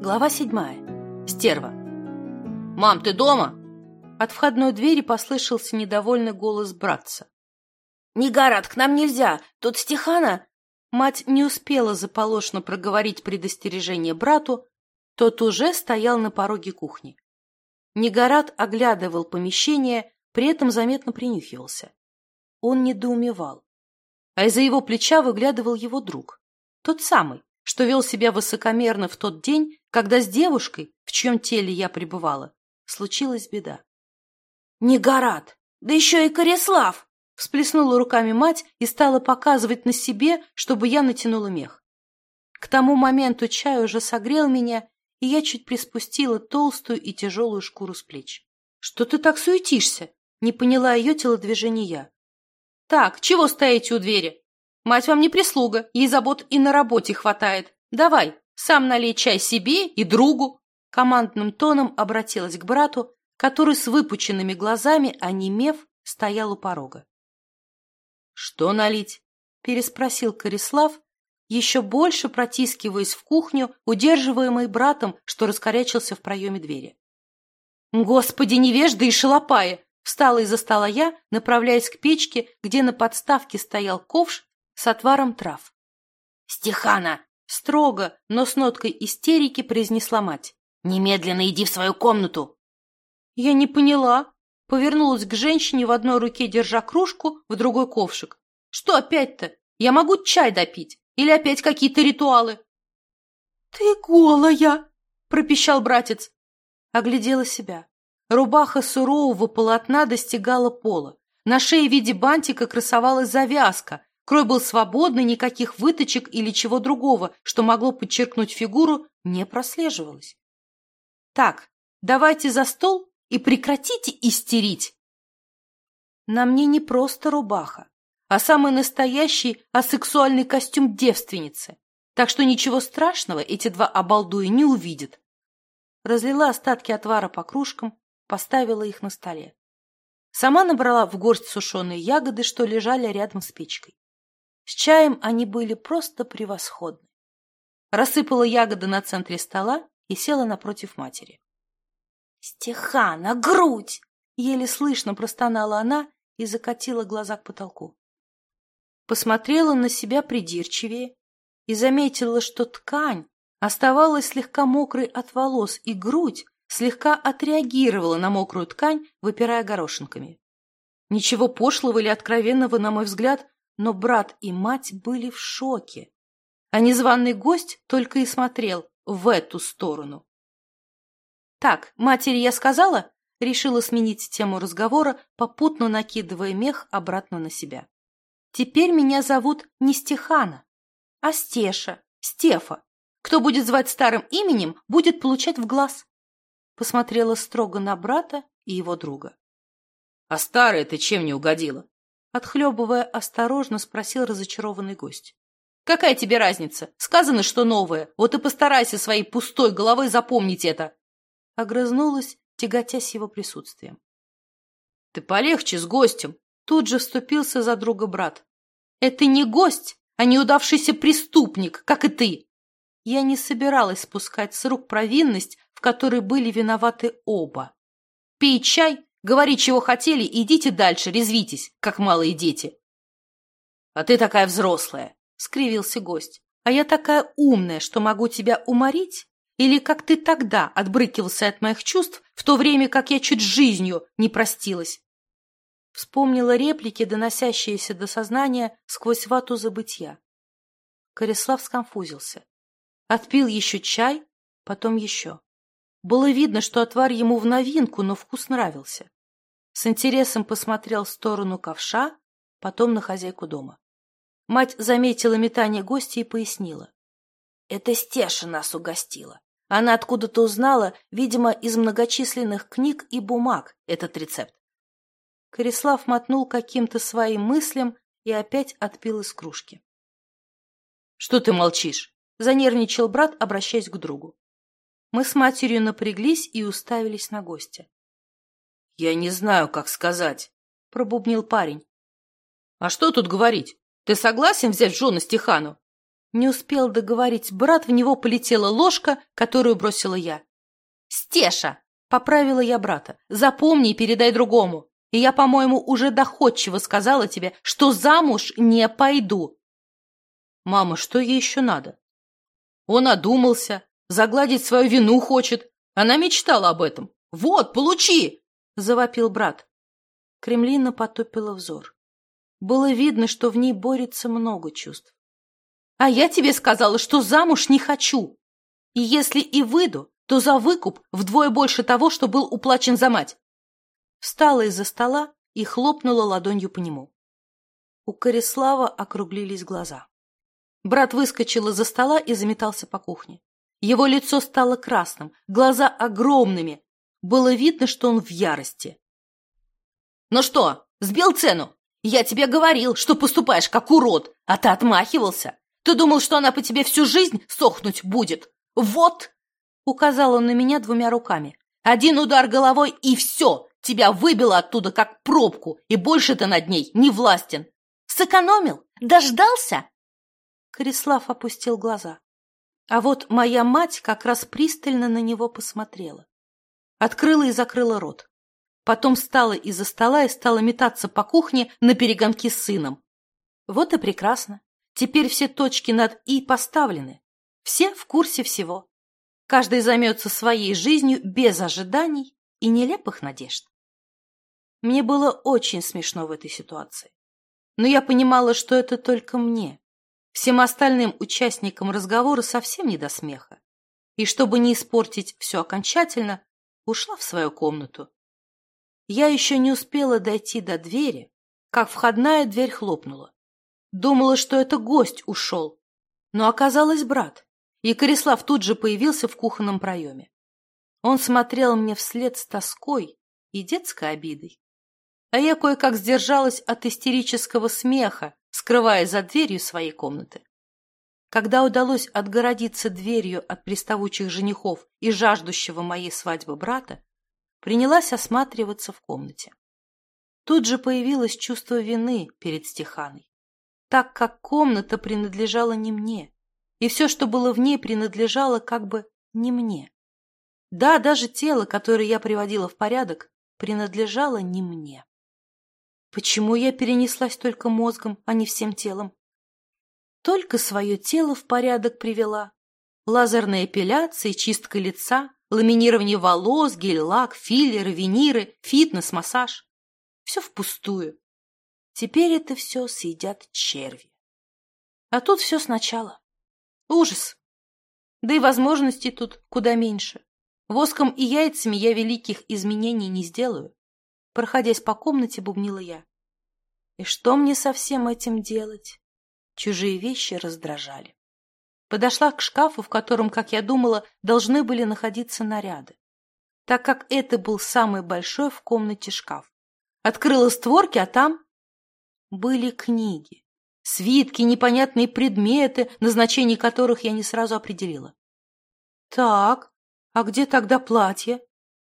Глава седьмая. Стерва. «Мам, ты дома?» От входной двери послышался недовольный голос братца. «Не к нам нельзя! Тут Стехана...» Мать не успела заполошно проговорить предостережение брату, тот уже стоял на пороге кухни. Негорат оглядывал помещение, при этом заметно принюхивался. Он недоумевал. А из-за его плеча выглядывал его друг. Тот самый, что вел себя высокомерно в тот день, когда с девушкой, в чьем теле я пребывала, случилась беда. «Не Горат! Да еще и Корислав!» Всплеснула руками мать и стала показывать на себе, чтобы я натянула мех. К тому моменту чай уже согрел меня, и я чуть приспустила толстую и тяжелую шкуру с плеч. «Что ты так суетишься?» — не поняла ее телодвижение я. «Так, чего стоите у двери? Мать вам не прислуга, ей забот и на работе хватает. Давай, сам налей чай себе и другу. Командным тоном обратилась к брату, который с выпученными глазами, онемев, стоял у порога. «Что налить?» — переспросил Корислав, еще больше протискиваясь в кухню, удерживаемый братом, что раскорячился в проеме двери. «Господи, невежда и шалопая!» Встала из-за стола я, направляясь к печке, где на подставке стоял ковш с отваром трав. «Стехана!» — строго, но с ноткой истерики произнесла мать. «Немедленно иди в свою комнату!» Я не поняла. Повернулась к женщине в одной руке, держа кружку, в другой ковшик. Что опять-то? Я могу чай допить? Или опять какие-то ритуалы? — Ты голая! — пропищал братец. Оглядела себя. Рубаха сурового полотна достигала пола. На шее в виде бантика красовалась завязка, Крой был свободный, никаких выточек или чего другого, что могло подчеркнуть фигуру, не прослеживалось. Так, давайте за стол и прекратите истерить. На мне не просто рубаха, а самый настоящий асексуальный костюм девственницы. Так что ничего страшного эти два обалдуя не увидят. Разлила остатки отвара по кружкам, поставила их на столе. Сама набрала в горсть сушеные ягоды, что лежали рядом с печкой. С чаем они были просто превосходны. Рассыпала ягоды на центре стола и села напротив матери. «Стехана, грудь!» — еле слышно простонала она и закатила глаза к потолку. Посмотрела на себя придирчивее и заметила, что ткань оставалась слегка мокрой от волос, и грудь слегка отреагировала на мокрую ткань, выпирая горошинками. Ничего пошлого или откровенного, на мой взгляд, но брат и мать были в шоке, а незваный гость только и смотрел в эту сторону. «Так, матери я сказала?» Решила сменить тему разговора, попутно накидывая мех обратно на себя. «Теперь меня зовут не Стехана, а Стеша, Стефа. Кто будет звать старым именем, будет получать в глаз». Посмотрела строго на брата и его друга. «А старая ты чем не угодила?» Отхлебывая осторожно, спросил разочарованный гость. «Какая тебе разница? Сказано, что новое. Вот и постарайся своей пустой головой запомнить это!» Огрызнулась, тяготясь его присутствием. «Ты полегче с гостем!» Тут же вступился за друга брат. «Это не гость, а неудавшийся преступник, как и ты!» Я не собиралась спускать с рук провинность, в которой были виноваты оба. «Пей чай Говори, чего хотели, идите дальше, резвитесь, как малые дети. — А ты такая взрослая, — скривился гость. — А я такая умная, что могу тебя уморить? Или как ты тогда отбрыкивался от моих чувств, в то время как я чуть жизнью не простилась? Вспомнила реплики, доносящиеся до сознания сквозь вату забытья. Корислав сконфузился. Отпил еще чай, потом еще. Было видно, что отвар ему в новинку, но вкус нравился. С интересом посмотрел в сторону ковша, потом на хозяйку дома. Мать заметила метание гостя и пояснила. «Это Стеша нас угостила. Она откуда-то узнала, видимо, из многочисленных книг и бумаг этот рецепт. Корислав мотнул каким-то своим мыслям и опять отпил из кружки. — Что ты молчишь? — занервничал брат, обращаясь к другу. Мы с матерью напряглись и уставились на гостя. — Я не знаю, как сказать, — пробубнил парень. — А что тут говорить? Ты согласен взять в жены Стехану? Не успел договорить брат, в него полетела ложка, которую бросила я. «Стеша!» — поправила я брата. «Запомни и передай другому. И я, по-моему, уже доходчиво сказала тебе, что замуж не пойду». «Мама, что ей еще надо?» Он одумался, загладить свою вину хочет. Она мечтала об этом. «Вот, получи!» — завопил брат. Кремлина потупила взор. Было видно, что в ней борется много чувств. А я тебе сказала, что замуж не хочу. И если и выйду, то за выкуп вдвое больше того, что был уплачен за мать. Встала из-за стола и хлопнула ладонью по нему. У Корислава округлились глаза. Брат выскочил из-за стола и заметался по кухне. Его лицо стало красным, глаза огромными. Было видно, что он в ярости. «Ну что, сбил цену? Я тебе говорил, что поступаешь как урод, а ты отмахивался. Ты думал, что она по тебе всю жизнь сохнуть будет? Вот!» Указал он на меня двумя руками. «Один удар головой, и все! Тебя выбило оттуда, как пробку, и больше ты над ней не властен! Сэкономил? Дождался?» Корислав опустил глаза. А вот моя мать как раз пристально на него посмотрела. Открыла и закрыла рот. Потом встала из-за стола и стала метаться по кухне на перегонки с сыном. Вот и прекрасно. Теперь все точки над «и» поставлены. Все в курсе всего. Каждый займется своей жизнью без ожиданий и нелепых надежд. Мне было очень смешно в этой ситуации. Но я понимала, что это только мне. Всем остальным участникам разговора совсем не до смеха. И чтобы не испортить все окончательно, ушла в свою комнату. Я еще не успела дойти до двери, как входная дверь хлопнула. Думала, что это гость ушел. Но оказалось брат. И Корислав тут же появился в кухонном проеме. Он смотрел мне вслед с тоской и детской обидой. А я кое-как сдержалась от истерического смеха, скрываясь за дверью своей комнаты. Когда удалось отгородиться дверью от приставучих женихов и жаждущего моей свадьбы брата, принялась осматриваться в комнате. Тут же появилось чувство вины перед Стеханой так как комната принадлежала не мне, и все, что было в ней, принадлежало как бы не мне. Да, даже тело, которое я приводила в порядок, принадлежало не мне. Почему я перенеслась только мозгом, а не всем телом? Только свое тело в порядок привела. Лазерная эпиляция, чистка лица, ламинирование волос, гель-лак, филлеры, виниры, фитнес, массаж. Все впустую. Теперь это все съедят черви. А тут все сначала. Ужас. Да и возможностей тут куда меньше. Воском и яйцами я великих изменений не сделаю. Проходясь по комнате, бубнила я. И что мне со всем этим делать? Чужие вещи раздражали. Подошла к шкафу, в котором, как я думала, должны были находиться наряды, так как это был самый большой в комнате шкаф. Открыла створки, а там были книги, свитки, непонятные предметы, назначение которых я не сразу определила. Так, а где тогда платье?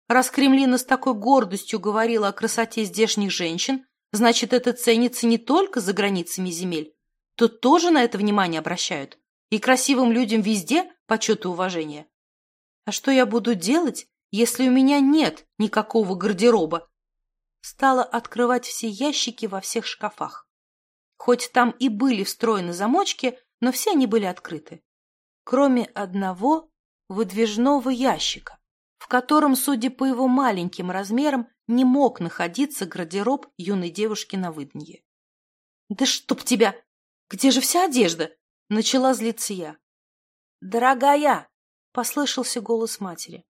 Раз Кремлина с такой гордостью говорила о красоте здешних женщин, значит, это ценится не только за границами земель. Тут тоже на это внимание обращают. И красивым людям везде почет и уважение. А что я буду делать, если у меня нет никакого гардероба, стала открывать все ящики во всех шкафах. Хоть там и были встроены замочки, но все они были открыты. Кроме одного выдвижного ящика, в котором, судя по его маленьким размерам, не мог находиться гардероб юной девушки на выданье. «Да чтоб тебя! Где же вся одежда?» — начала злиться я. «Дорогая!» — послышался голос матери.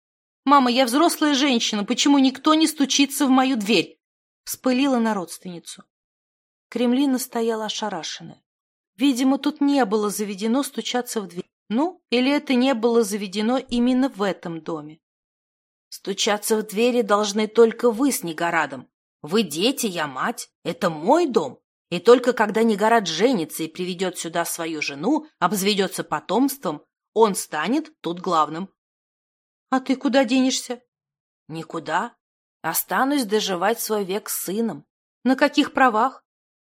«Мама, я взрослая женщина, почему никто не стучится в мою дверь?» Вспылила на родственницу. Кремлина стояла ошарашенная. Видимо, тут не было заведено стучаться в дверь. Ну, или это не было заведено именно в этом доме. Стучаться в двери должны только вы с Негорадом. Вы дети, я мать. Это мой дом. И только когда Негорад женится и приведет сюда свою жену, обзаведется потомством, он станет тут главным. — А ты куда денешься? — Никуда. Останусь доживать свой век с сыном. На каких правах?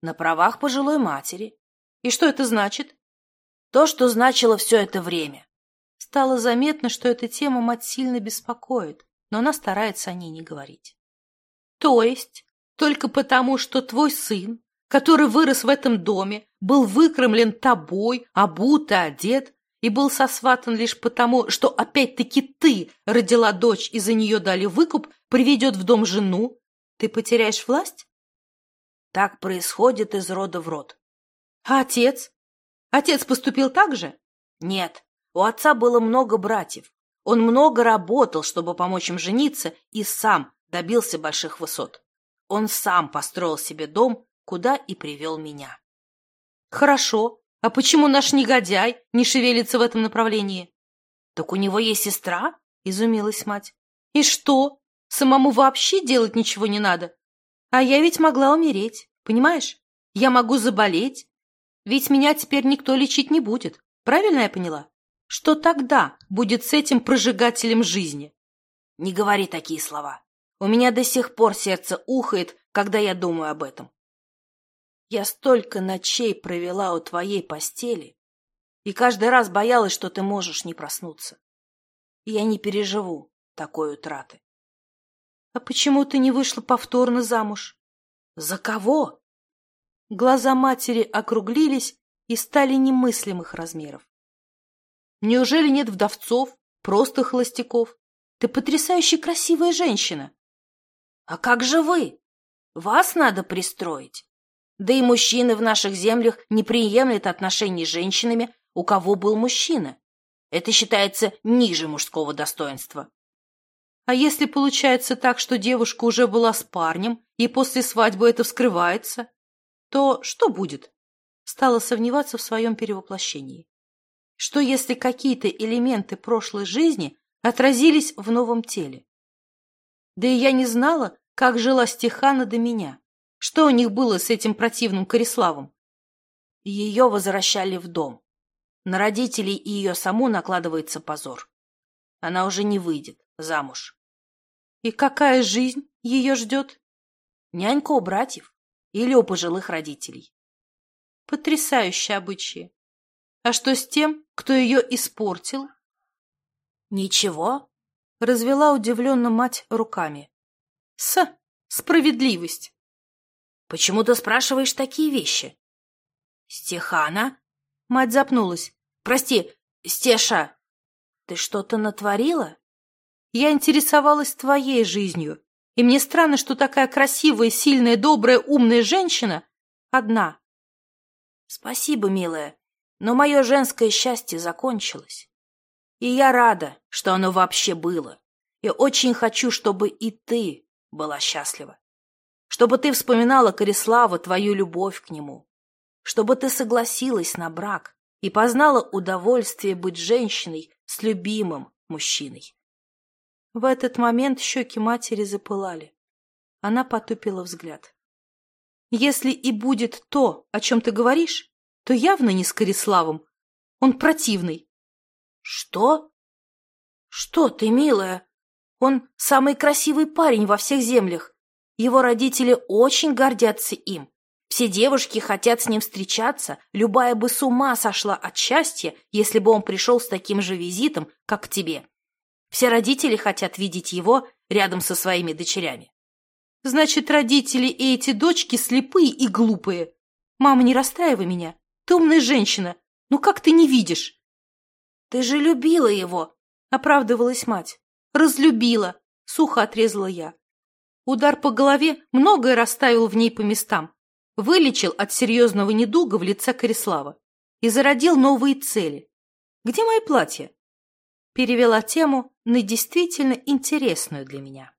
На правах пожилой матери. И что это значит? То, что значило все это время. Стало заметно, что эта тема мать сильно беспокоит, но она старается о ней не говорить. То есть, только потому, что твой сын, который вырос в этом доме, был выкормлен тобой, обут и одет, и был сосватан лишь потому, что опять-таки ты родила дочь и за нее дали выкуп, приведет в дом жену, ты потеряешь власть? Так происходит из рода в род. А отец? Отец поступил так же? Нет, у отца было много братьев. Он много работал, чтобы помочь им жениться, и сам добился больших высот. Он сам построил себе дом, куда и привел меня. Хорошо. А почему наш негодяй не шевелится в этом направлении? Так у него есть сестра? Изумилась мать. И что? Самому вообще делать ничего не надо. А я ведь могла умереть, понимаешь? Я могу заболеть. Ведь меня теперь никто лечить не будет. Правильно я поняла? Что тогда будет с этим прожигателем жизни? Не говори такие слова. У меня до сих пор сердце ухает, когда я думаю об этом. Я столько ночей провела у твоей постели, и каждый раз боялась, что ты можешь не проснуться. И я не переживу такой утраты. А почему ты не вышла повторно замуж? За кого? Глаза матери округлились и стали немыслимых размеров. Неужели нет вдовцов, просто холостяков? Ты потрясающе красивая женщина. А как же вы? Вас надо пристроить. Да и мужчины в наших землях не приемлют отношений с женщинами, у кого был мужчина. Это считается ниже мужского достоинства. А если получается так, что девушка уже была с парнем, и после свадьбы это вскрывается, то что будет? Стала сомневаться в своем перевоплощении. Что если какие-то элементы прошлой жизни отразились в новом теле? Да и я не знала, как жила Стехана до меня. Что у них было с этим противным Кориславом? Ее возвращали в дом. На родителей и ее саму накладывается позор. Она уже не выйдет замуж. И какая жизнь ее ждет? Нянька у братьев или у пожилых родителей. Потрясающие обычаи. А что с тем, кто ее испортил? Ничего, развела удивленно мать руками. С, справедливость. Почему ты спрашиваешь такие вещи? Стехана? Мать запнулась. Прости, Стеша, ты что-то натворила? Я интересовалась твоей жизнью, и мне странно, что такая красивая, сильная, добрая, умная женщина одна. Спасибо, милая, но мое женское счастье закончилось. И я рада, что оно вообще было. И очень хочу, чтобы и ты была счастлива чтобы ты вспоминала Корислава твою любовь к нему, чтобы ты согласилась на брак и познала удовольствие быть женщиной с любимым мужчиной. В этот момент щеки матери запылали. Она потупила взгляд. Если и будет то, о чем ты говоришь, то явно не с Кориславом. Он противный. Что? Что ты, милая? Он самый красивый парень во всех землях. Его родители очень гордятся им. Все девушки хотят с ним встречаться, любая бы с ума сошла от счастья, если бы он пришел с таким же визитом, как к тебе. Все родители хотят видеть его рядом со своими дочерями. Значит, родители и эти дочки слепые и глупые. Мама, не расстраивай меня. Ты умная женщина. Ну как ты не видишь? Ты же любила его, оправдывалась мать. Разлюбила, сухо отрезала я. Удар по голове многое расставил в ней по местам, вылечил от серьезного недуга в лице Корислава и зародил новые цели. «Где мои платья?» Перевела тему на действительно интересную для меня.